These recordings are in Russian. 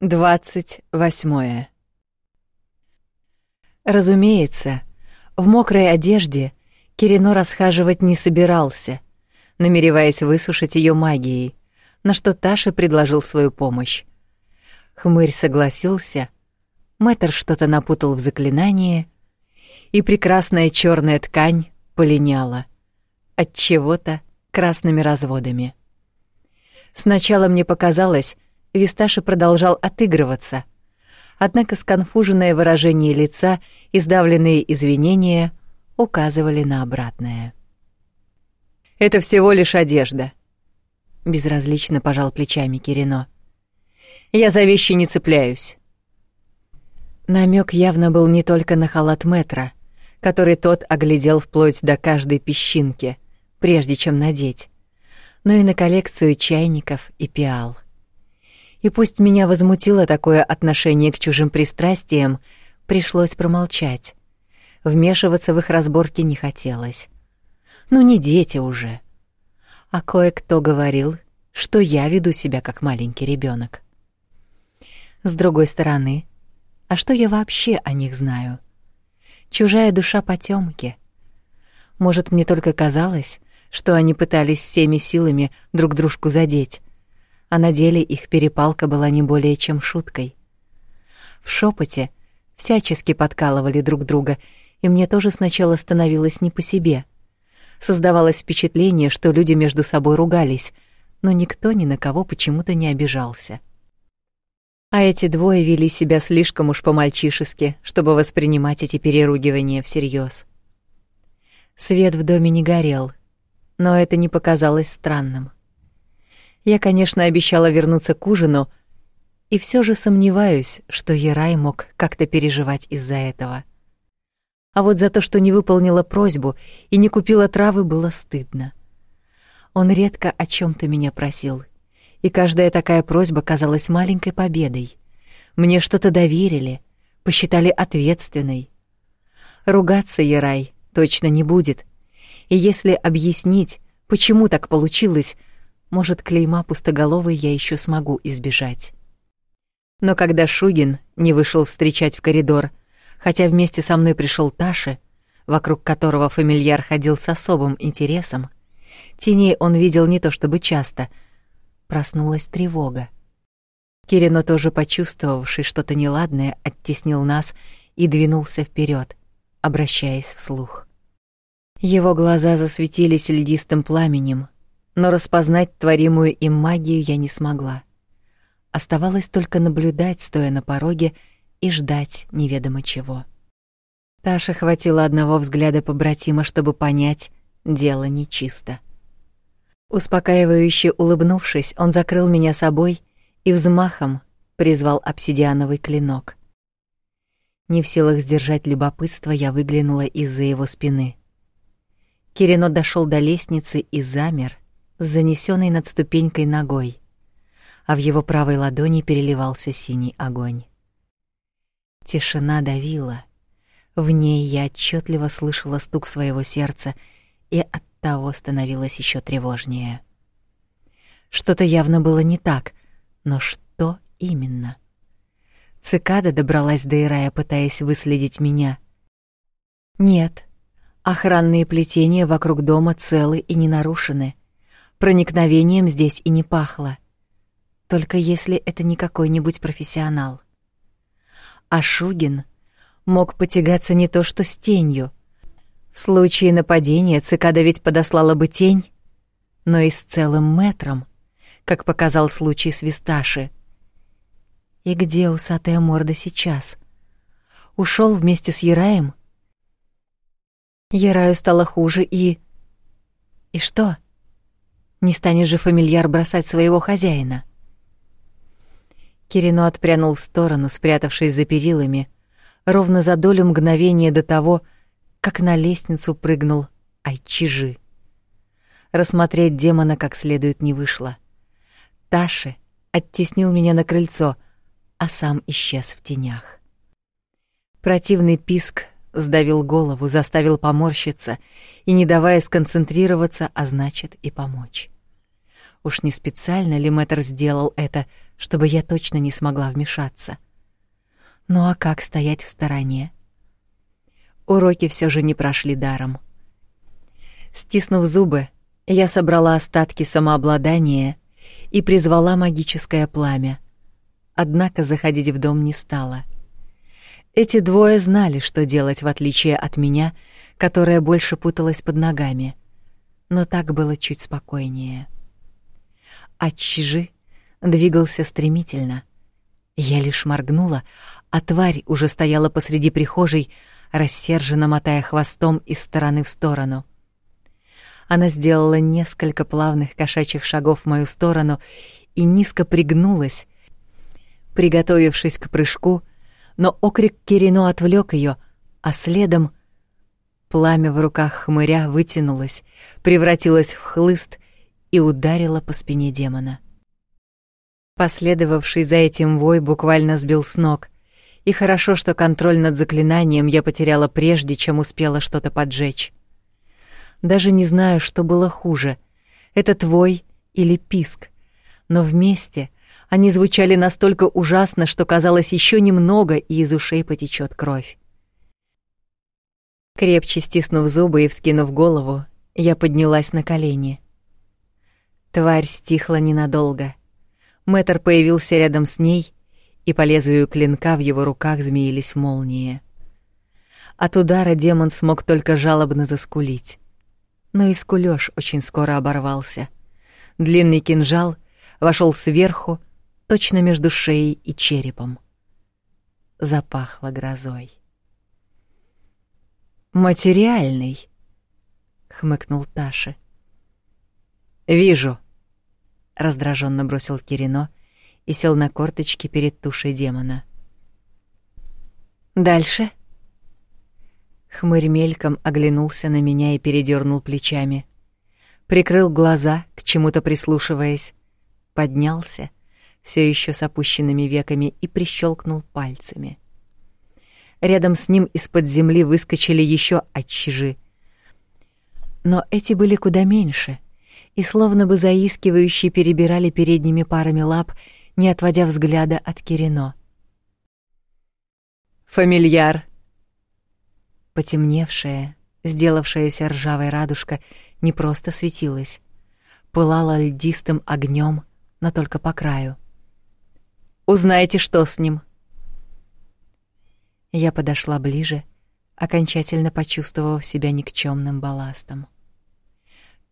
Двадцать восьмое. Разумеется, в мокрой одежде Кирино расхаживать не собирался, намереваясь высушить ее магией, на что Таша предложил свою помощь. Хмырь согласился, Мэтр что-то напутал в заклинании, и прекрасная черная ткань полиняла от чего-то красными разводами. Сначала мне показалось, Висташи продолжал отыгрываться. Однако сконфуженное выражение лица и сдавленные извинения указывали на обратное. «Это всего лишь одежда», — безразлично пожал плечами Кирино. «Я за вещи не цепляюсь». Намек явно был не только на халат метра, который тот оглядел вплоть до каждой песчинки, прежде чем надеть, но и на коллекцию чайников и пиал. И пусть меня возмутило такое отношение к чужим пристрастиям, пришлось промолчать. Вмешиваться в их разборки не хотелось. Ну не дети уже. А кое-кто говорил, что я веду себя как маленький ребенок. С другой стороны, а что я вообще о них знаю? Чужая душа потемки. Может, мне только казалось, что они пытались всеми силами друг дружку задеть, а на деле их перепалка была не более чем шуткой. В шепоте всячески подкалывали друг друга, и мне тоже сначала становилось не по себе. Создавалось впечатление, что люди между собой ругались, но никто ни на кого почему-то не обижался. А эти двое вели себя слишком уж по-мальчишески, чтобы воспринимать эти переругивания всерьез. Свет в доме не горел, но это не показалось странным. Я, конечно, обещала вернуться к ужину, и все же сомневаюсь, что Ерай мог как-то переживать из-за этого. А вот за то, что не выполнила просьбу и не купила травы, было стыдно. Он редко о чем то меня просил, и каждая такая просьба казалась маленькой победой. Мне что-то доверили, посчитали ответственной. Ругаться Ерай точно не будет. И если объяснить, почему так получилось, может, клейма пустоголовой я еще смогу избежать. Но когда Шугин не вышел встречать в коридор, хотя вместе со мной пришел Таша, вокруг которого фамильяр ходил с особым интересом, теней он видел не то чтобы часто, проснулась тревога. Кирино, тоже почувствовавший что-то неладное, оттеснил нас и двинулся вперед, обращаясь вслух. Его глаза засветились льдистым пламенем, но распознать творимую им магию я не смогла. Оставалось только наблюдать, стоя на пороге, и ждать неведомо чего. Таша хватило одного взгляда побратима, чтобы понять, дело нечисто. Успокаивающе улыбнувшись, он закрыл меня собой и взмахом призвал обсидиановый клинок. Не в силах сдержать любопытство, я выглянула из-за его спины. Кирино дошел до лестницы и замер, с занесенной над ступенькой ногой, а в его правой ладони переливался синий огонь. Тишина давила. В ней я отчетливо слышала стук своего сердца, и от того становилось еще тревожнее. Что-то явно было не так, но что именно? Цикада добралась до Ирая, пытаясь выследить меня. Нет, охранные плетения вокруг дома целы и не нарушены проникновением здесь и не пахло. Только если это не какой-нибудь профессионал. А Шугин мог потягаться не то что с тенью. В случае нападения цикада ведь подослала бы тень, но и с целым метром, как показал случай с Висташи. И где усатая морда сейчас? Ушел вместе с Яраем? Яраю стало хуже и... И что? — не станет же фамильяр бросать своего хозяина. Кирино отпрянул в сторону, спрятавшись за перилами, ровно за долю мгновения до того, как на лестницу прыгнул Айчижи. Рассмотреть демона как следует не вышло. Таши оттеснил меня на крыльцо, а сам исчез в тенях. Противный писк сдавил голову, заставил поморщиться и не давая сконцентрироваться, а значит и помочь. Уж не специально ли Мэтр сделал это, чтобы я точно не смогла вмешаться. Ну а как стоять в стороне? Уроки все же не прошли даром. Стиснув зубы, я собрала остатки самообладания и призвала магическое пламя. Однако заходить в дом не стала. Эти двое знали, что делать, в отличие от меня, которая больше путалась под ногами. Но так было чуть спокойнее. А Чжи двигался стремительно. Я лишь моргнула, а тварь уже стояла посреди прихожей, рассерженно мотая хвостом из стороны в сторону. Она сделала несколько плавных кошачьих шагов в мою сторону и низко пригнулась, приготовившись к прыжку, но окрик Кирино отвлек ее, а следом пламя в руках хмыря вытянулось, превратилось в хлыст и ударило по спине демона. Последовавший за этим вой буквально сбил с ног, и хорошо, что контроль над заклинанием я потеряла прежде, чем успела что-то поджечь. Даже не знаю, что было хуже — это твой или писк, но вместе они звучали настолько ужасно, что казалось еще немного, и из ушей потечет кровь. Крепче стиснув зубы и вскинув голову, я поднялась на колени. Тварь стихла ненадолго. Мэтр появился рядом с ней, и по лезвию клинка в его руках змеились молнии. От удара демон смог только жалобно заскулить. Но и скулёж очень скоро оборвался. Длинный кинжал вошел сверху, точно между шеей и черепом. Запахло грозой. «Материальный», — хмыкнул Таша. «Вижу», — раздраженно бросил Кирино и сел на корточки перед тушей демона. «Дальше?» Хмырь мельком оглянулся на меня и передернул плечами. Прикрыл глаза, к чему-то прислушиваясь, поднялся — все еще с опущенными веками, и прищелкнул пальцами. Рядом с ним из-под земли выскочили еще отчижи. Но эти были куда меньше, и словно бы заискивающие перебирали передними парами лап, не отводя взгляда от Кирино. «Фамильяр!» Потемневшая, сделавшаяся ржавой радужка не просто светилась, пылала льдистым огнем, но только по краю. Узнаете, что с ним. Я подошла ближе, окончательно почувствовав себя никчемным балластом.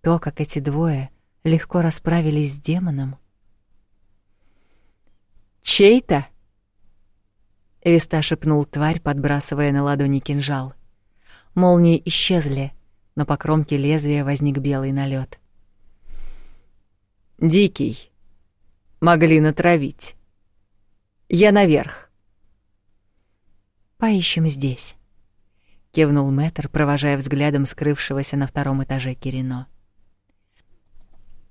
То, как эти двое легко расправились с демоном. Чей-то? Виста шепнул тварь, подбрасывая на ладони кинжал. Молнии исчезли, но по кромке лезвия возник белый налет. Дикий. Могли натравить. Я наверх. Поищем здесь, кивнул Мэтр, провожая взглядом скрывшегося на втором этаже Кирино.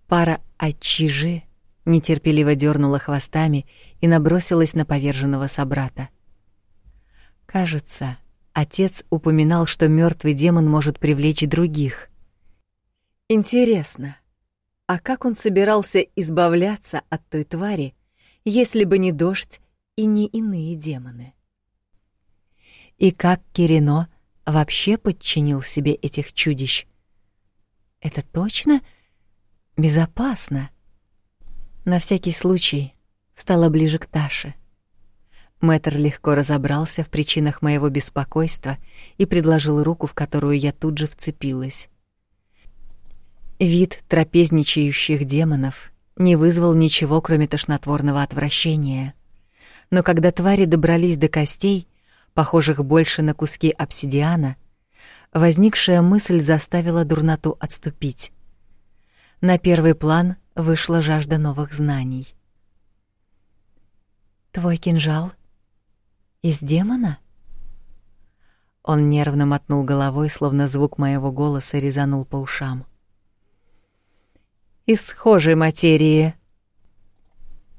Пара отчижи нетерпеливо дернула хвостами и набросилась на поверженного собрата. Кажется, отец упоминал, что мертвый демон может привлечь других. Интересно, а как он собирался избавляться от той твари, если бы не дождь и не иные демоны. И как Кирино вообще подчинил себе этих чудищ? Это точно безопасно? На всякий случай стала ближе к Таше. Мэтр легко разобрался в причинах моего беспокойства и предложил руку, в которую я тут же вцепилась. Вид трапезничающих демонов не вызвал ничего, кроме тошнотворного отвращения — но когда твари добрались до костей, похожих больше на куски обсидиана, возникшая мысль заставила дурноту отступить. На первый план вышла жажда новых знаний. «Твой кинжал? Из демона?» Он нервно мотнул головой, словно звук моего голоса резанул по ушам. «Из схожей материи.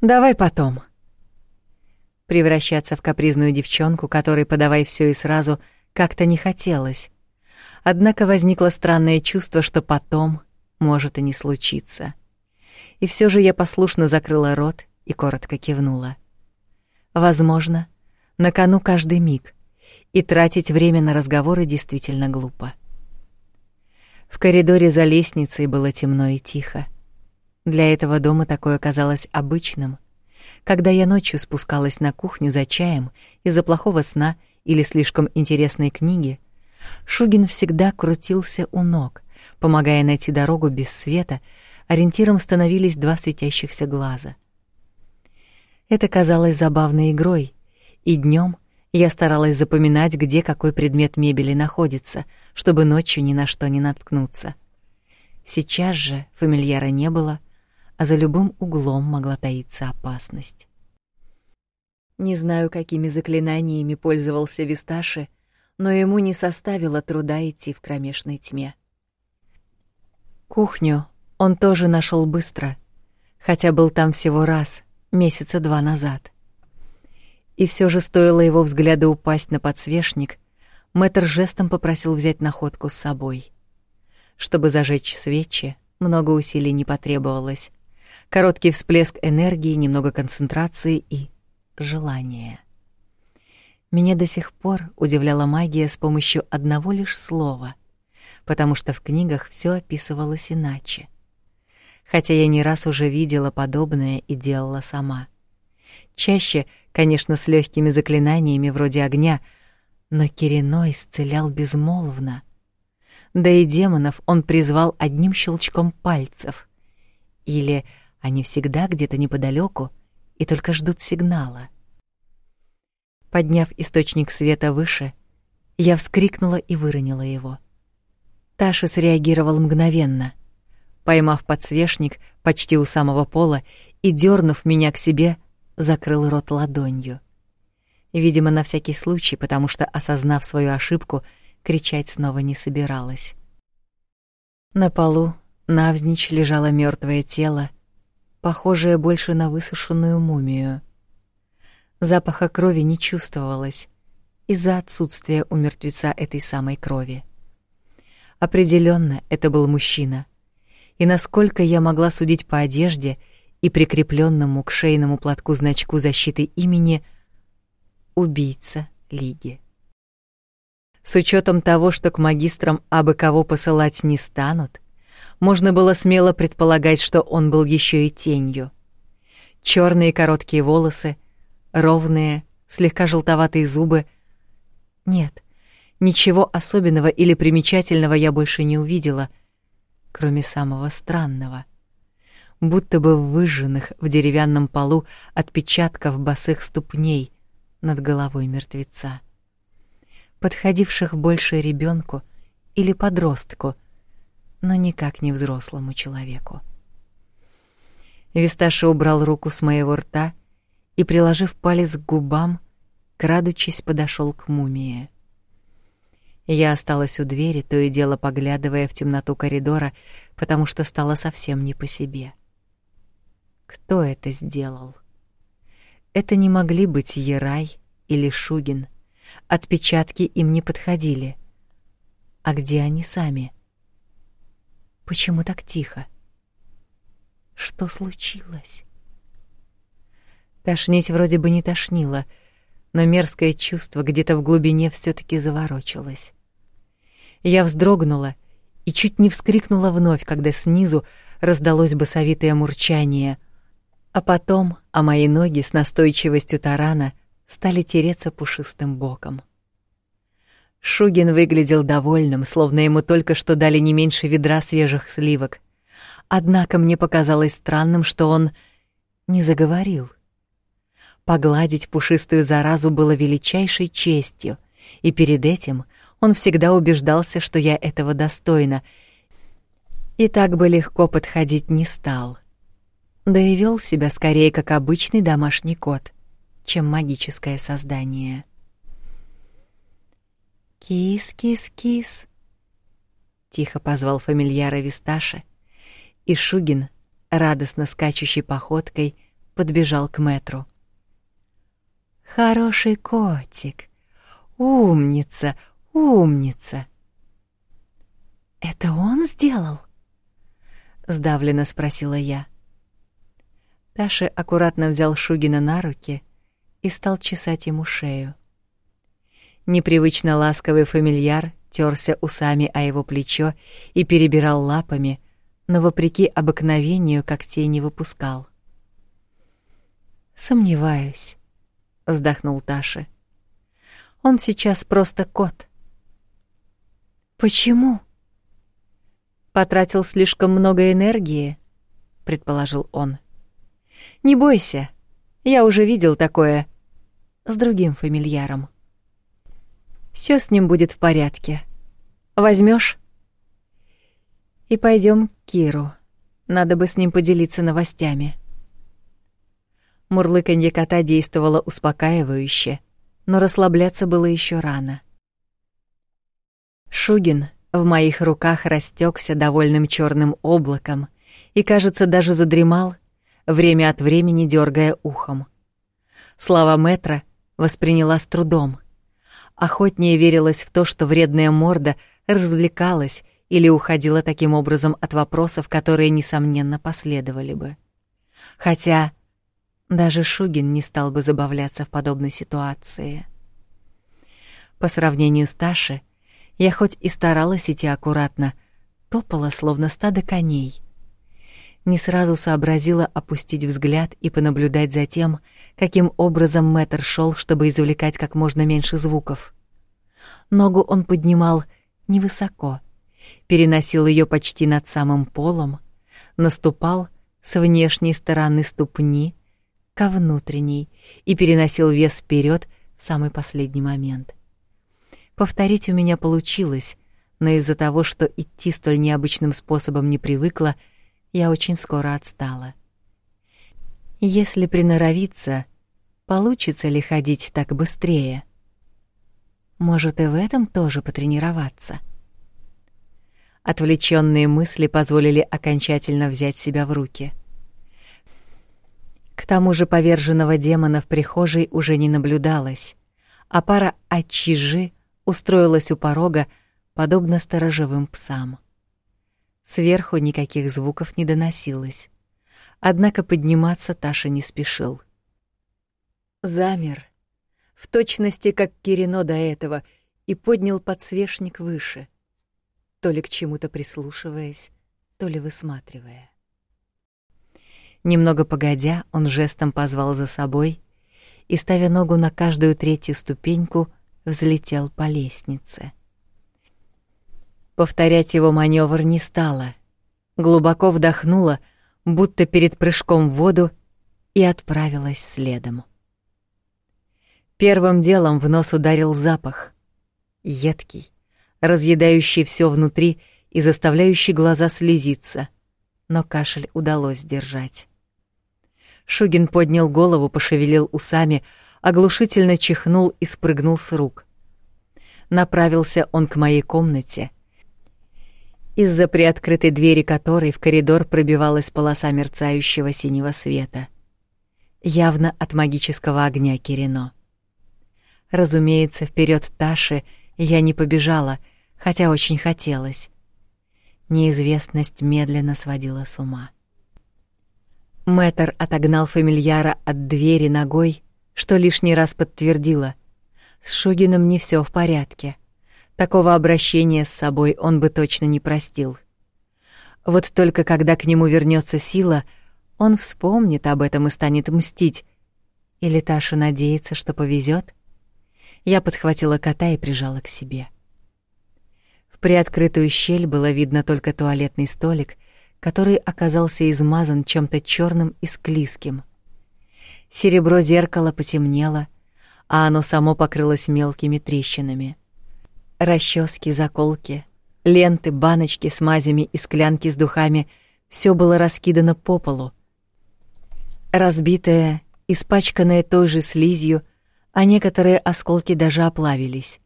Давай потом». Превращаться в капризную девчонку, которой подавай все и сразу, как-то не хотелось. Однако возникло странное чувство, что потом может и не случиться. И все же я послушно закрыла рот и коротко кивнула. Возможно, на кону каждый миг, и тратить время на разговоры действительно глупо. В коридоре за лестницей было темно и тихо. Для этого дома такое казалось обычным. Когда я ночью спускалась на кухню за чаем из-за плохого сна или слишком интересной книги, Шугин всегда крутился у ног, помогая найти дорогу без света, ориентиром становились два светящихся глаза. Это казалось забавной игрой, и днем я старалась запоминать, где какой предмет мебели находится, чтобы ночью ни на что не наткнуться. Сейчас же фамильяра не было, а за любым углом могла таиться опасность. Не знаю, какими заклинаниями пользовался Висташи, но ему не составило труда идти в кромешной тьме. Кухню он тоже нашел быстро, хотя был там всего раз, месяца два назад. И все же стоило его взгляду упасть на подсвечник, Мэтр жестом попросил взять находку с собой. Чтобы зажечь свечи, много усилий не потребовалось. Короткий всплеск энергии, немного концентрации и желания. Меня до сих пор удивляла магия с помощью одного лишь слова, потому что в книгах все описывалось иначе. Хотя я не раз уже видела подобное и делала сама. Чаще, конечно, с легкими заклинаниями вроде огня, но Кирино исцелял безмолвно. Да и демонов он призвал одним щелчком пальцев. Или они всегда где-то неподалеку и только ждут сигнала. Подняв источник света выше, я вскрикнула и выронила его. Таша среагировал мгновенно, поймав подсвечник почти у самого пола и дернув меня к себе, закрыл рот ладонью. Видимо, на всякий случай, потому что, осознав свою ошибку, кричать снова не собиралась. На полу навзничь лежало мертвое тело, похожее больше на высушенную мумию. Запаха крови не чувствовалось из-за отсутствия у мертвеца этой самой крови. Определенно, это был мужчина. И насколько я могла судить по одежде и прикрепленному к шейному платку значку защиты имени убийца лиги. С учетом того, что к магистрам абы кого посылать не станут, можно было смело предполагать, что он был еще и тенью. Черные короткие волосы, ровные, слегка желтоватые зубы. Нет, ничего особенного или примечательного я больше не увидела, кроме самого странного. Будто бы выжженных в деревянном полу отпечатков босых ступней над головой мертвеца, подходивших больше ребенку или подростку, но никак не взрослому человеку. Висташа убрал руку с моего рта и, приложив палец к губам, крадучись, подошел к мумии. Я осталась у двери, то и дело поглядывая в темноту коридора, потому что стало совсем не по себе. Кто это сделал? Это не могли быть Ерай или Шугин. Отпечатки им не подходили. А где они сами? Почему так тихо? Что случилось? Тошнить вроде бы не тошнило, но мерзкое чувство где-то в глубине все таки заворочилось. Я вздрогнула и чуть не вскрикнула вновь, когда снизу раздалось басовитое мурчание, а потом а мои ноги с настойчивостью тарана стали тереться пушистым боком. Шугин выглядел довольным, словно ему только что дали не меньше ведра свежих сливок. Однако мне показалось странным, что он не заговорил. Погладить пушистую заразу было величайшей честью, и перед этим он всегда убеждался, что я этого достойна, и так бы легко подходить не стал. Да и вел себя скорее как обычный домашний кот, чем магическое создание. «Кис-кис-кис», — тихо позвал фамильяра Висташи, и Шугин, радостно скачущей походкой, подбежал к метру. Хороший котик. Умница, умница. Это он сделал? сдавленно спросила я. Таша аккуратно взял Шугина на руки и стал чесать ему шею. Непривычно ласковый фамильяр терся усами о его плечо и перебирал лапами, но вопреки обыкновению когтей не выпускал. «Сомневаюсь», — вздохнул Таша. «Он сейчас просто кот». «Почему?» «Потратил слишком много энергии», — предположил он. «Не бойся, я уже видел такое с другим фамильяром. Все с ним будет в порядке. Возьмешь? И пойдем к Киру. Надо бы с ним поделиться новостями». Мурлыканье кота действовало успокаивающе, но расслабляться было еще рано. Шугин в моих руках растекся довольным черным облаком и, кажется, даже задремал, время от времени дергая ухом. Слова Метра восприняла с трудом. Охотнее верилось в то, что вредная морда развлекалась или уходила таким образом от вопросов, которые, несомненно, последовали бы. Хотя даже Шугин не стал бы забавляться в подобной ситуации. По сравнению с Ташей, я хоть и старалась идти аккуратно, топала словно стадо коней. Не сразу сообразила опустить взгляд и понаблюдать за тем, каким образом Мэтр шел, чтобы извлекать как можно меньше звуков. Ногу он поднимал невысоко, переносил ее почти над самым полом, наступал с внешней стороны ступни ко внутренней и переносил вес вперед в самый последний момент. Повторить у меня получилось, но из-за того, что идти столь необычным способом не привыкла, я очень скоро отстала. Если приноровиться, получится ли ходить так быстрее? Может, и в этом тоже потренироваться? Отвлеченные мысли позволили окончательно взять себя в руки — к тому же поверженного демона в прихожей уже не наблюдалось, а пара очижи устроилась у порога, подобно сторожевым псам. Сверху никаких звуков не доносилось. Однако подниматься Таша не спешил. Замер, в точности как Кирино до этого, и поднял подсвечник выше, то ли к чему-то прислушиваясь, то ли высматривая. Немного погодя, он жестом позвал за собой и, ставя ногу на каждую третью ступеньку, взлетел по лестнице. Повторять его маневр не стало. Глубоко вдохнула, будто перед прыжком в воду, и отправилась следом. Первым делом в нос ударил запах. Едкий, разъедающий все внутри и заставляющий глаза слезиться. Но кашель удалось сдержать. Шугин поднял голову, пошевелил усами, оглушительно чихнул и спрыгнул с рук. Направился он к моей комнате, из-за приоткрытой двери которой в коридор пробивалась полоса мерцающего синего света. Явно от магического огня Кирино. Разумеется, вперед Таши я не побежала, хотя очень хотелось. Неизвестность медленно сводила с ума. Мэтр отогнал фамильяра от двери ногой, что лишний раз подтвердило. С Шугиным не все в порядке. Такого обращения с собой он бы точно не простил. Вот только когда к нему вернется сила, он вспомнит об этом и станет мстить. Или Таша надеется, что повезет. Я подхватила кота и прижала к себе. В приоткрытую щель было видно только туалетный столик — который оказался измазан чем-то черным и склизким. Серебро зеркала потемнело, а оно само покрылось мелкими трещинами. Расчески, заколки, ленты, баночки с мазями и склянки с духами — все было раскидано по полу. Разбитое, испачканное той же слизью, а некоторые осколки даже оплавились.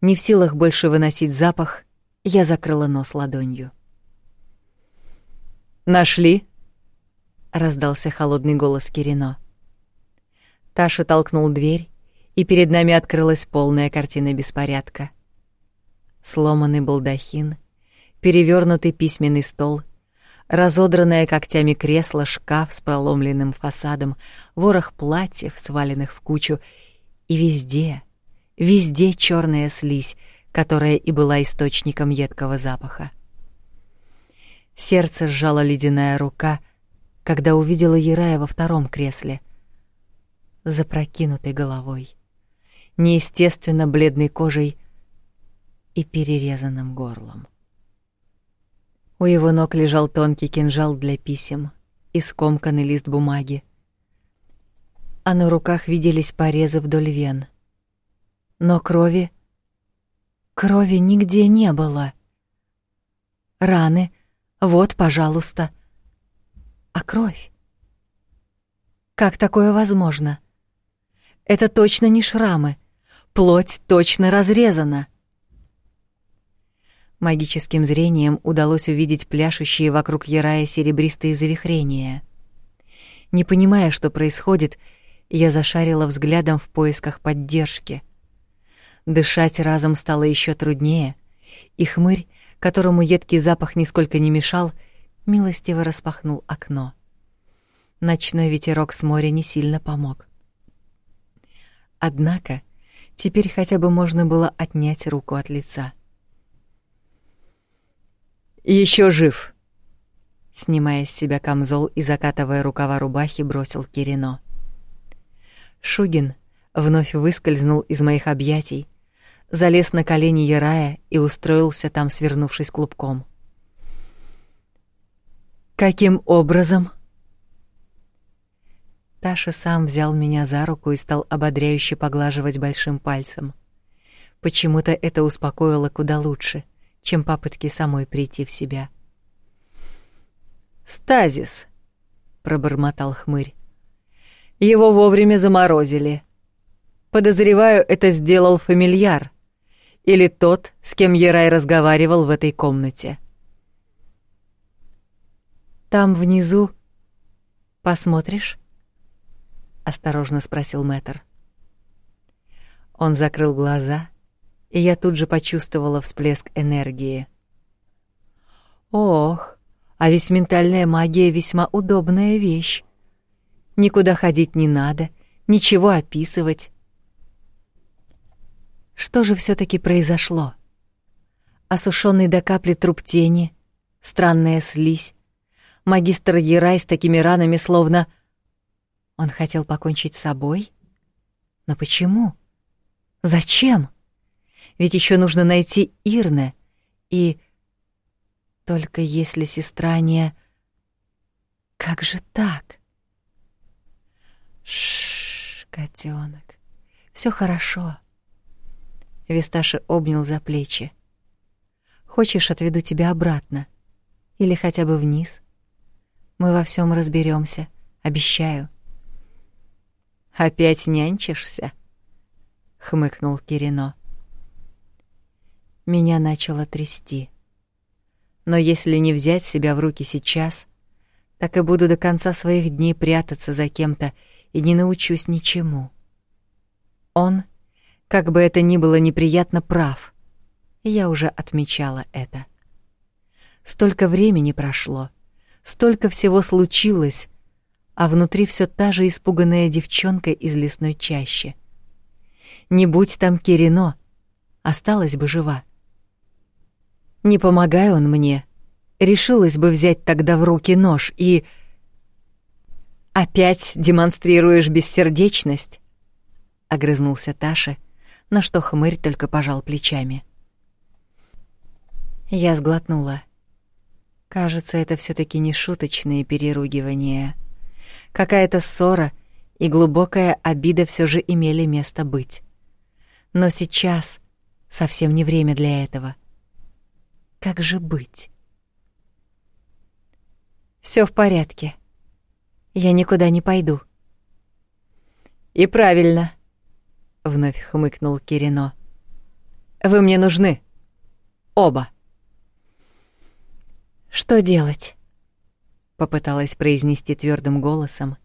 Не в силах больше выносить запах, я закрыла нос ладонью. Нашли? раздался холодный голос Кирино. Таша толкнул дверь, и перед нами открылась полная картина беспорядка. Сломанный балдахин, перевернутый письменный стол, Разодранное когтями кресло, шкаф с проломленным фасадом, ворох платьев, сваленных в кучу, и везде, везде черная слизь, которая и была источником едкого запаха. Сердце сжала ледяная рука, когда увидела Ерая во втором кресле, запрокинутой головой, неестественно бледной кожей и перерезанным горлом. У его ног лежал тонкий кинжал для писем и скомканный лист бумаги. А на руках виделись порезы вдоль вен. Но крови... Крови нигде не было. Раны... Вот, пожалуйста. А кровь? Как такое возможно? Это точно не шрамы. Плоть точно разрезана. Магическим зрением удалось увидеть пляшущие вокруг Ярая серебристые завихрения. Не понимая, что происходит, я зашарила взглядом в поисках поддержки. Дышать разом стало еще труднее, и хмырь, которому едкий запах нисколько не мешал, милостиво распахнул окно. Ночной ветерок с моря не сильно помог. Однако теперь хотя бы можно было отнять руку от лица — еще жив. Снимая с себя камзол и закатывая рукава рубахи, бросил Кирино. Шугин вновь выскользнул из моих объятий, залез на колени Ярая и устроился там, свернувшись клубком. Каким образом? Таша сам взял меня за руку и стал ободряюще поглаживать большим пальцем. Почему-то это успокоило куда лучше чем попытки самой прийти в себя. «Стазис», — пробормотал хмырь. «Его вовремя заморозили. Подозреваю, это сделал фамильяр или тот, с кем Ерай разговаривал в этой комнате». «Там внизу посмотришь?» — осторожно спросил Мэтр. Он закрыл глаза и я тут же почувствовала всплеск энергии. Ох, а ведь ментальная магия весьма удобная вещь. Никуда ходить не надо, ничего описывать. Что же все таки произошло? Осушенный до капли труп тени, странная слизь, магистр Ерай с такими ранами, словно... Он хотел покончить с собой? Но почему? Зачем? Ведь еще нужно найти Ирне. И только если сестра не... Как же так? Шш, котенок, все хорошо. Висташи обнял за плечи. Хочешь, отведу тебя обратно? Или хотя бы вниз? Мы во всем разберемся, обещаю. Опять нянчишься? хмыкнул Кирино. Меня начало трясти. Но если не взять себя в руки сейчас, так и буду до конца своих дней прятаться за кем-то и не научусь ничему. Он, как бы это ни было неприятно, прав. Я уже отмечала это. Столько времени прошло, столько всего случилось, а внутри все та же испуганная девчонка из лесной чащи. Не будь там Кирино, осталась бы жива. Не помогая он мне, решилась бы взять тогда в руки нож и... «Опять демонстрируешь бессердечность?» — огрызнулся Таша, на что хмырь только пожал плечами. Я сглотнула. Кажется, это все таки не шуточные переругивания. Какая-то ссора и глубокая обида все же имели место быть. Но сейчас совсем не время для этого — как же быть? Все в порядке. Я никуда не пойду. И правильно, вновь хмыкнул Кирино. Вы мне нужны. Оба. Что делать? Попыталась произнести твердым голосом,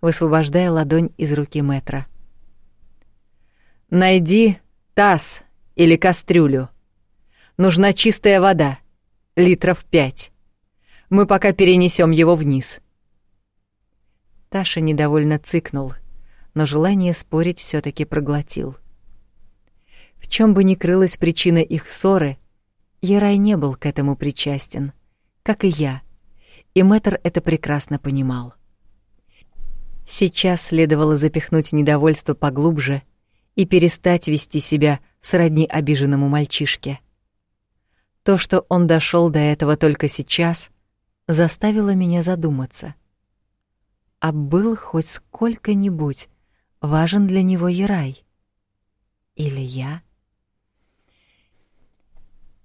высвобождая ладонь из руки Метра. Найди таз или кастрюлю. Нужна чистая вода, литров пять. Мы пока перенесем его вниз. Таша недовольно цыкнул, но желание спорить все таки проглотил. В чем бы ни крылась причина их ссоры, Ярай не был к этому причастен, как и я, и Мэтр это прекрасно понимал. Сейчас следовало запихнуть недовольство поглубже и перестать вести себя сродни обиженному мальчишке. То, что он дошел до этого только сейчас, заставило меня задуматься. А был хоть сколько-нибудь важен для него Ярай? Или я?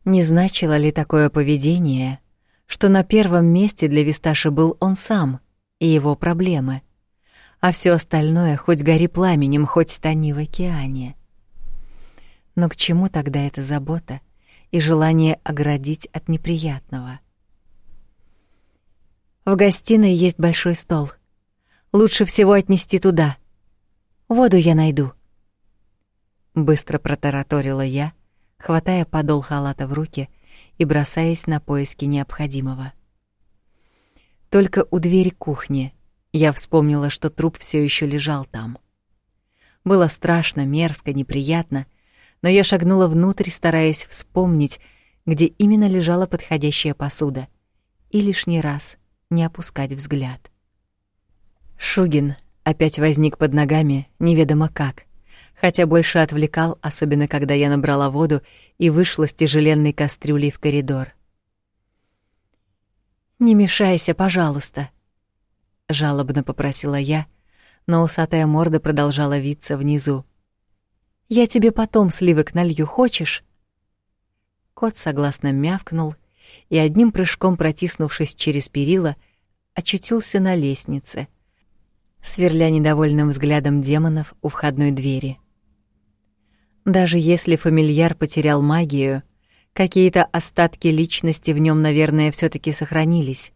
Не значило ли такое поведение, что на первом месте для Висташи был он сам и его проблемы, а все остальное хоть гори пламенем, хоть тони в океане? Но к чему тогда эта забота и желание оградить от неприятного? В гостиной есть большой стол. Лучше всего отнести туда. Воду я найду. Быстро протараторила я, хватая подол халата в руки и бросаясь на поиски необходимого. Только у двери кухни я вспомнила, что труп все еще лежал там. Было страшно, мерзко, неприятно, но я шагнула внутрь, стараясь вспомнить, где именно лежала подходящая посуда, и лишний раз не опускать взгляд. Шугин опять возник под ногами, неведомо как хотя больше отвлекал, особенно когда я набрала воду и вышла с тяжеленной кастрюлей в коридор. «Не мешайся, пожалуйста», — жалобно попросила я, но усатая морда продолжала виться внизу. «Я тебе потом сливок налью, хочешь?» Кот согласно мявкнул и одним прыжком протиснувшись через перила, очутился на лестнице, сверля недовольным взглядом демонов у входной двери. Даже если фамильяр потерял магию, какие-то остатки личности в нем, наверное, все таки сохранились.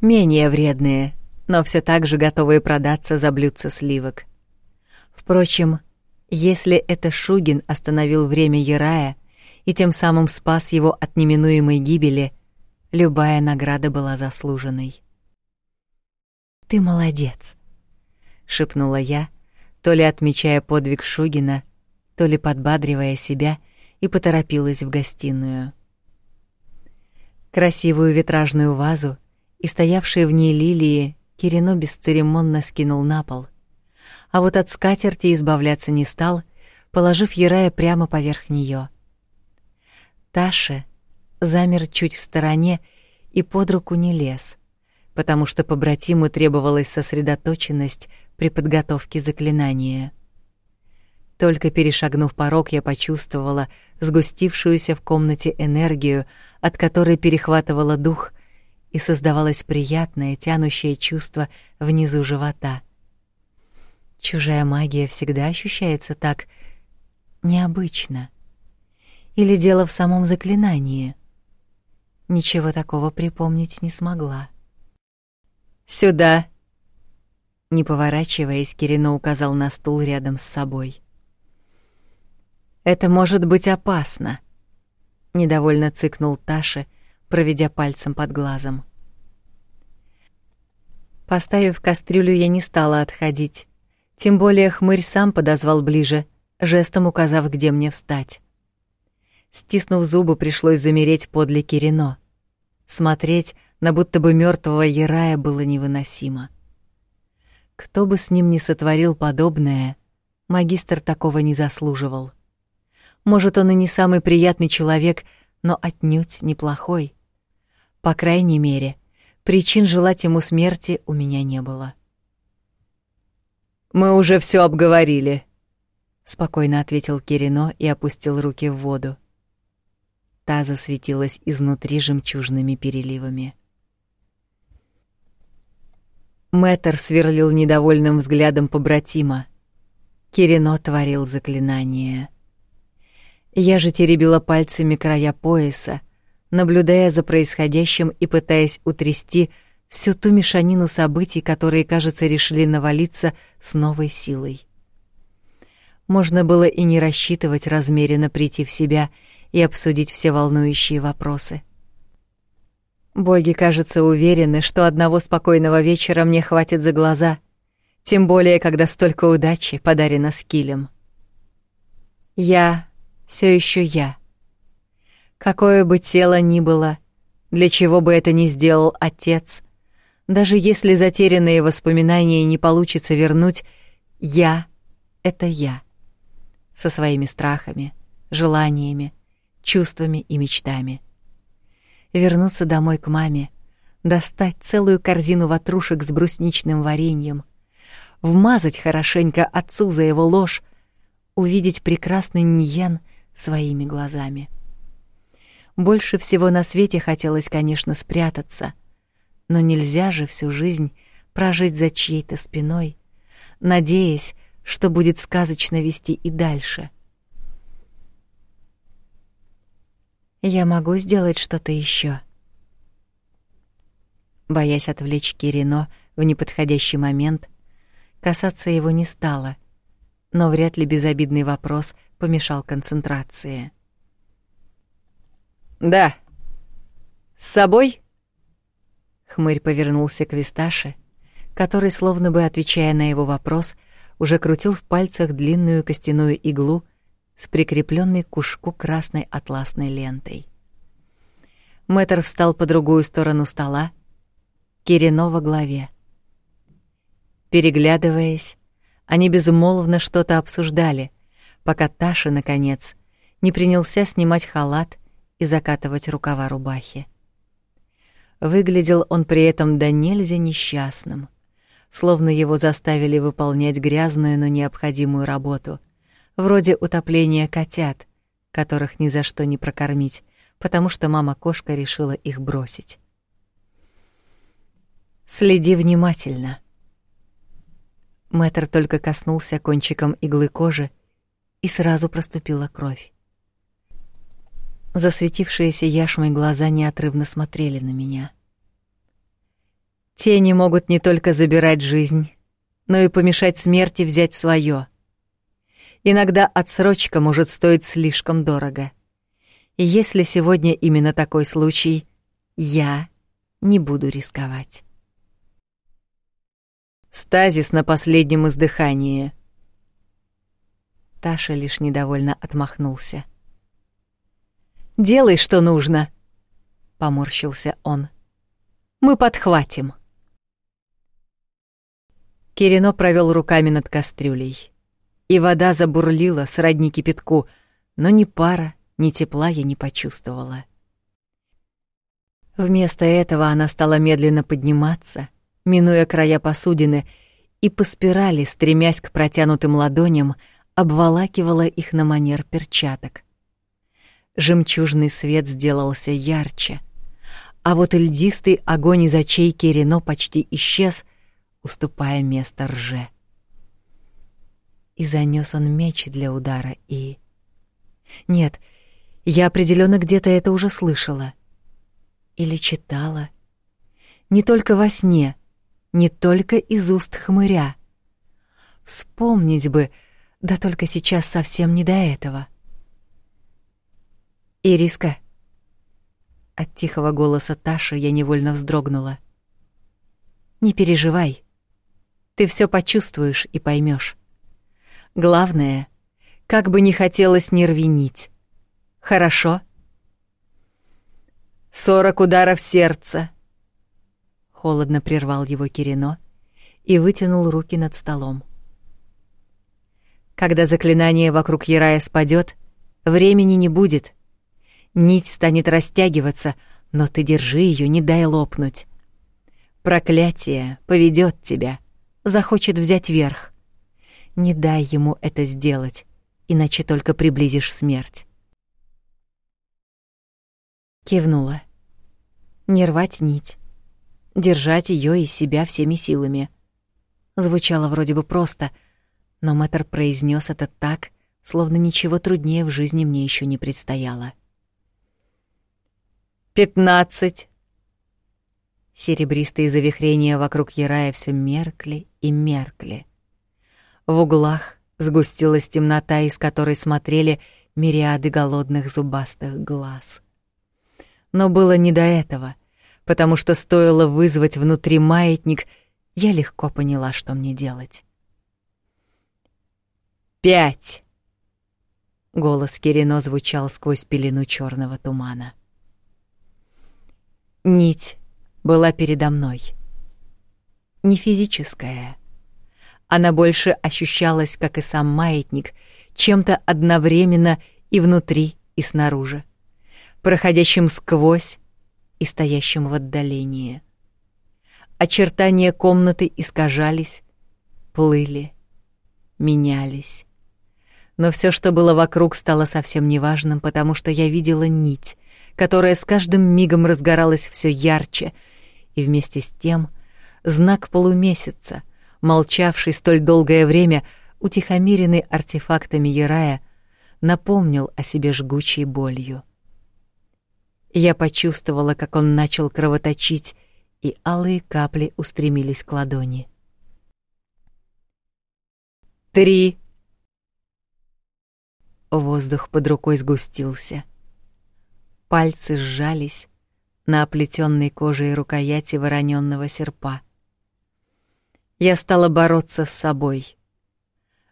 Менее вредные, но все так же готовые продаться за блюдце сливок. Впрочем, если это Шугин остановил время Ярая и тем самым спас его от неминуемой гибели, любая награда была заслуженной. «Ты молодец», — шепнула я, то ли отмечая подвиг Шугина, то ли подбадривая себя, и поторопилась в гостиную. Красивую витражную вазу и стоявшие в ней лилии Кирино бесцеремонно скинул на пол, а вот от скатерти избавляться не стал, положив Ярая прямо поверх нее. Таша замер чуть в стороне и под руку не лез, потому что побратиму требовалась сосредоточенность при подготовке заклинания. Только перешагнув порог, я почувствовала сгустившуюся в комнате энергию, от которой перехватывала дух, и создавалось приятное, тянущее чувство внизу живота. Чужая магия всегда ощущается так необычно. Или дело в самом заклинании? Ничего такого припомнить не смогла. «Сюда!» Не поворачиваясь, Кирино указал на стул рядом с собой. Это может быть опасно. Недовольно цыкнул Таша, проведя пальцем под глазом. Поставив кастрюлю, я не стала отходить. Тем более хмырь сам подозвал ближе, жестом указав, где мне встать. Стиснув зубы, пришлось замереть подле Кирино. Смотреть на будто бы мертвого Ярая было невыносимо. Кто бы с ним ни сотворил подобное, магистр такого не заслуживал. Может, он и не самый приятный человек, но отнюдь неплохой. По крайней мере, причин желать ему смерти у меня не было. Мы уже все обговорили, спокойно ответил Кирино и опустил руки в воду. Та засветилась изнутри жемчужными переливами. Мэтр сверлил недовольным взглядом побратима. Кирино творил заклинание — я же теребила пальцами края пояса, наблюдая за происходящим и пытаясь утрясти всю ту мешанину событий, которые, кажется, решили навалиться с новой силой. Можно было и не рассчитывать размеренно прийти в себя и обсудить все волнующие вопросы. Боги, кажется, уверены, что одного спокойного вечера мне хватит за глаза, тем более, когда столько удачи подарено скилем. Я все еще я. Какое бы тело ни было, для чего бы это ни сделал отец, даже если затерянные воспоминания не получится вернуть, я — это я. Со своими страхами, желаниями, чувствами и мечтами. Вернуться домой к маме, достать целую корзину ватрушек с брусничным вареньем, вмазать хорошенько отцу за его ложь, увидеть прекрасный Ньен своими глазами. Больше всего на свете хотелось, конечно, спрятаться, но нельзя же всю жизнь прожить за чьей-то спиной, надеясь, что будет сказочно вести и дальше. Я могу сделать что-то еще. Боясь отвлечь Кирино в неподходящий момент, касаться его не стала, но вряд ли безобидный вопрос помешал концентрации. Да. С собой? Хмырь повернулся к Висташе, который, словно бы отвечая на его вопрос, уже крутил в пальцах длинную костяную иглу с прикрепленной к ушку красной атласной лентой. Мэтр встал по другую сторону стола, Кирино во главе. Переглядываясь, они безмолвно что-то обсуждали, пока Таша, наконец, не принялся снимать халат и закатывать рукава рубахи. Выглядел он при этом до нельзя несчастным, словно его заставили выполнять грязную, но необходимую работу, вроде утопления котят, которых ни за что не прокормить, потому что мама-кошка решила их бросить. Следи внимательно. Мэтр только коснулся кончиком иглы кожи, и сразу проступила кровь. Засветившиеся яшмой глаза неотрывно смотрели на меня. Тени могут не только забирать жизнь, но и помешать смерти взять свое. Иногда отсрочка может стоить слишком дорого. И если сегодня именно такой случай, я не буду рисковать. Стазис на последнем издыхании. Таша лишь недовольно отмахнулся. Делай, что нужно, поморщился он. Мы подхватим. Кирино провел руками над кастрюлей, и вода забурлила сродни кипятку, но ни пара, ни тепла я не почувствовала. Вместо этого она стала медленно подниматься, минуя края посудины, и по спирали, стремясь к протянутым ладоням, обволакивала их на манер перчаток жемчужный свет сделался ярче, а вот льдистый огонь из очей Кирино почти исчез, уступая место рже. И занёс он меч для удара, и... Нет, я определенно где-то это уже слышала. Или читала. Не только во сне, не только из уст хмыря. Вспомнить бы, да только сейчас совсем не до этого. — «Ириска!» От тихого голоса Таши я невольно вздрогнула. «Не переживай. Ты все почувствуешь и поймешь. Главное, как бы не хотелось нервинить. Хорошо?» «Сорок ударов сердца!» Холодно прервал его Кирино и вытянул руки над столом. Когда заклинание вокруг Ярая спадет, времени не будет — Нить станет растягиваться, но ты держи ее, не дай лопнуть. Проклятие поведет тебя, захочет взять верх. Не дай ему это сделать, иначе только приблизишь смерть. Кивнула. Не рвать нить, держать ее и себя всеми силами. Звучало вроде бы просто, но мэтр произнес это так, словно ничего труднее в жизни мне еще не предстояло пятнадцать. Серебристые завихрения вокруг Ярая все меркли и меркли. В углах сгустилась темнота, из которой смотрели мириады голодных зубастых глаз. Но было не до этого, потому что стоило вызвать внутри маятник, я легко поняла, что мне делать. «Пять!» Голос Кирино звучал сквозь пелену черного тумана. Нить была передо мной. Не физическая. Она больше ощущалась, как и сам маятник, чем-то одновременно и внутри, и снаружи, проходящим сквозь и стоящим в отдалении. Очертания комнаты искажались, плыли, менялись. Но все, что было вокруг, стало совсем неважным, потому что я видела нить, которая с каждым мигом разгоралась все ярче, и вместе с тем знак полумесяца, молчавший столь долгое время, утихомиренный артефактами Ярая, напомнил о себе жгучей болью. Я почувствовала, как он начал кровоточить, и алые капли устремились к ладони. «Три!» Воздух под рукой сгустился. Пальцы сжались на оплетенной кожей рукояти вороненного серпа. Я стала бороться с собой.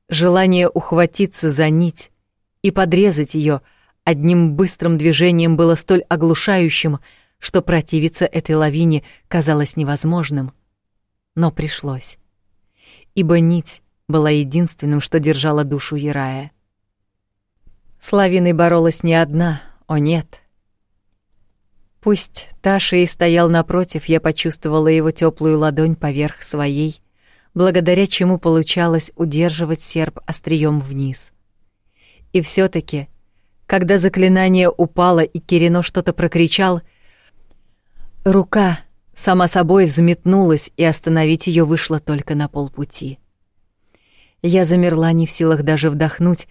Желание ухватиться за нить и подрезать ее одним быстрым движением было столь оглушающим, что противиться этой лавине казалось невозможным. Но пришлось. Ибо нить была единственным, что держало душу Ярая. С лавиной боролась не одна, о нет. Пусть Таша и стоял напротив, я почувствовала его теплую ладонь поверх своей, благодаря чему получалось удерживать серп острием вниз. И все таки когда заклинание упало и Кирино что-то прокричал, рука сама собой взметнулась, и остановить ее вышло только на полпути. Я замерла не в силах даже вдохнуть,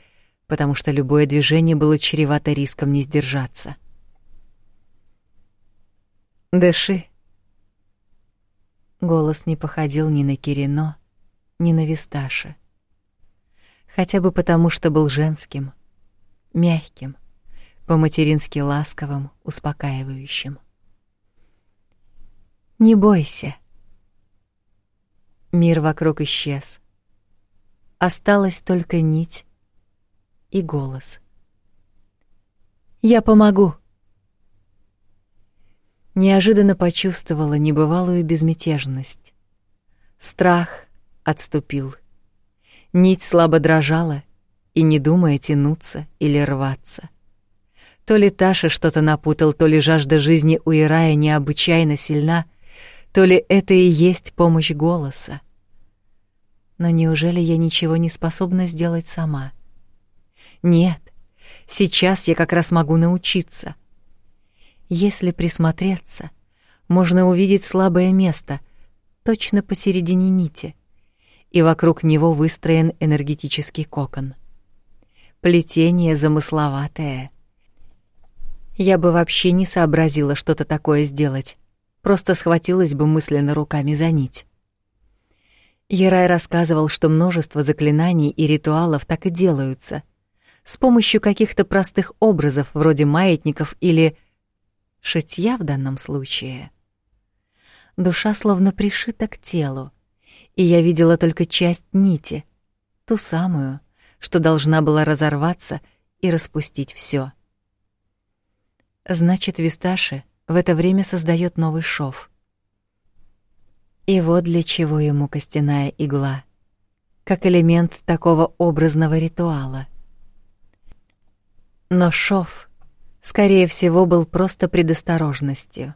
потому что любое движение было чревато риском не сдержаться. «Дыши». Голос не походил ни на Кирино, ни на Висташи. Хотя бы потому, что был женским, мягким, по-матерински ласковым, успокаивающим. «Не бойся». Мир вокруг исчез. Осталась только нить, и голос. «Я помогу!» Неожиданно почувствовала небывалую безмятежность. Страх отступил. Нить слабо дрожала, и не думая тянуться или рваться. То ли Таша что-то напутал, то ли жажда жизни у Ирая необычайно сильна, то ли это и есть помощь голоса. Но неужели я ничего не способна сделать сама? Нет, сейчас я как раз могу научиться. Если присмотреться, можно увидеть слабое место, точно посередине нити, и вокруг него выстроен энергетический кокон. Плетение замысловатое. Я бы вообще не сообразила что-то такое сделать, просто схватилась бы мысленно руками за нить. Ярай рассказывал, что множество заклинаний и ритуалов так и делаются — с помощью каких-то простых образов, вроде маятников или шитья в данном случае. Душа словно пришита к телу, и я видела только часть нити, ту самую, что должна была разорваться и распустить все. Значит, Висташи в это время создает новый шов. И вот для чего ему костяная игла, как элемент такого образного ритуала — но шов, скорее всего, был просто предосторожностью.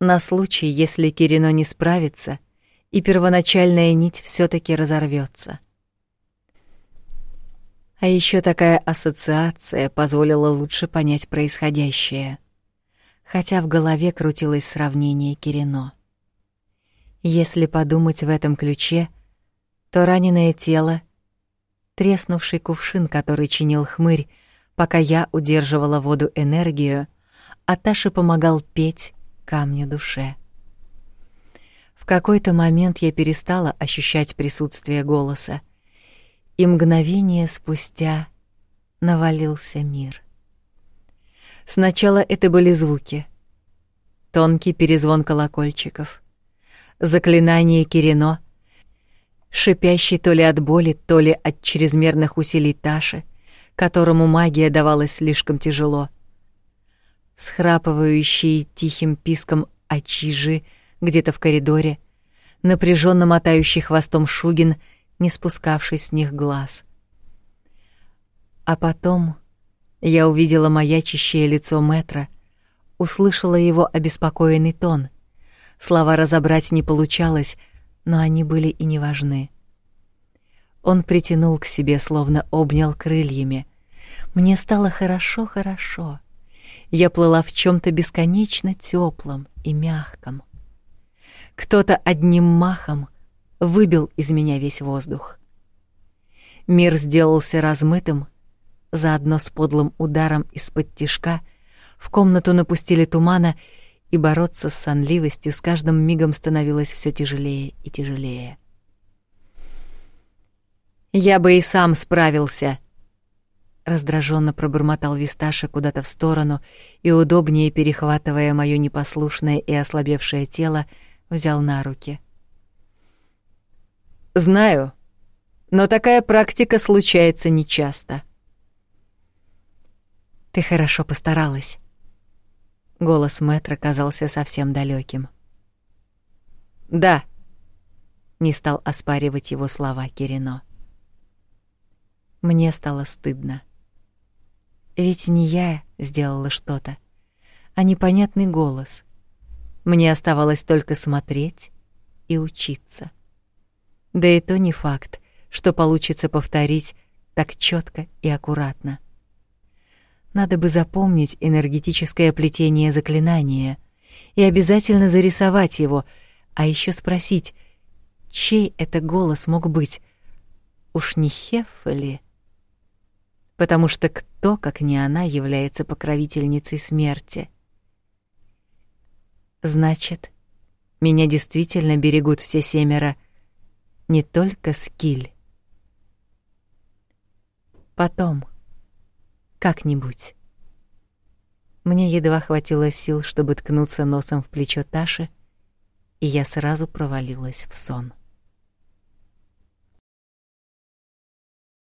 На случай, если Кирино не справится, и первоначальная нить все таки разорвется. А еще такая ассоциация позволила лучше понять происходящее, хотя в голове крутилось сравнение Кирино. Если подумать в этом ключе, то раненое тело, треснувший кувшин, который чинил хмырь, Пока я удерживала воду энергию, а Таша помогал петь камню душе. В какой-то момент я перестала ощущать присутствие голоса, и мгновение спустя навалился мир. Сначала это были звуки. Тонкий перезвон колокольчиков. Заклинание Кирино, шипящий то ли от боли, то ли от чрезмерных усилий Таши, которому магия давалась слишком тяжело. Всхрапывающие тихим писком очижи где-то в коридоре, напряженно мотающий хвостом Шугин, не спускавший с них глаз. А потом я увидела маячащее лицо Метра, услышала его обеспокоенный тон. Слова разобрать не получалось, но они были и не важны. Он притянул к себе, словно обнял крыльями. Мне стало хорошо-хорошо. Я плыла в чем то бесконечно теплом и мягком. Кто-то одним махом выбил из меня весь воздух. Мир сделался размытым, заодно с подлым ударом из-под тишка в комнату напустили тумана, и бороться с сонливостью с каждым мигом становилось все тяжелее и тяжелее. Я бы и сам справился, раздраженно пробормотал Висташа куда-то в сторону и удобнее перехватывая моё непослушное и ослабевшее тело, взял на руки. Знаю, но такая практика случается нечасто. Ты хорошо постаралась. Голос Мэтра казался совсем далеким. Да. Не стал оспаривать его слова Кирино. Мне стало стыдно. Ведь не я сделала что-то, а непонятный голос. Мне оставалось только смотреть и учиться. Да и то не факт, что получится повторить так четко и аккуратно. Надо бы запомнить энергетическое плетение заклинания и обязательно зарисовать его, а еще спросить, чей это голос мог быть? Уж не Хеффа ли? Потому что кто, как не она, является покровительницей смерти? Значит, меня действительно берегут все семеро, не только Скиль. Потом как-нибудь. Мне едва хватило сил, чтобы ткнуться носом в плечо Таши, и я сразу провалилась в сон.